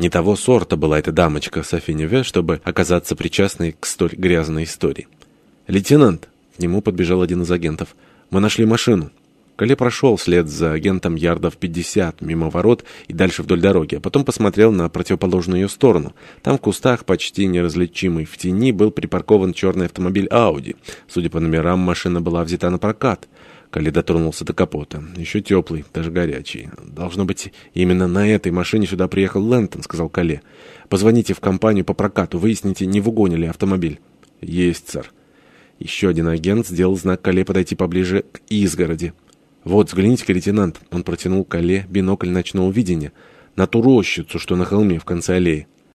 Не того сорта была эта дамочка Софи Неве, чтобы оказаться причастной к столь грязной истории. «Лейтенант!» — к нему подбежал один из агентов. «Мы нашли машину». Кале прошел вслед за агентом ярдов 50 мимо ворот и дальше вдоль дороги, а потом посмотрел на противоположную ее сторону. Там в кустах, почти неразличимый в тени, был припаркован черный автомобиль «Ауди». Судя по номерам, машина была взята на прокат. Кале дотронулся до капота. Еще теплый, даже горячий. «Должно быть, именно на этой машине сюда приехал Лэнтон», — сказал Кале. «Позвоните в компанию по прокату, выясните, не в угоне ли автомобиль». «Есть, сэр». Еще один агент сделал знак Кале подойти поближе к изгороди. «Вот, взгляните-ка, лейтенант!» Он протянул Кале бинокль ночного видения на ту рощицу, что на холме в конце аллеи.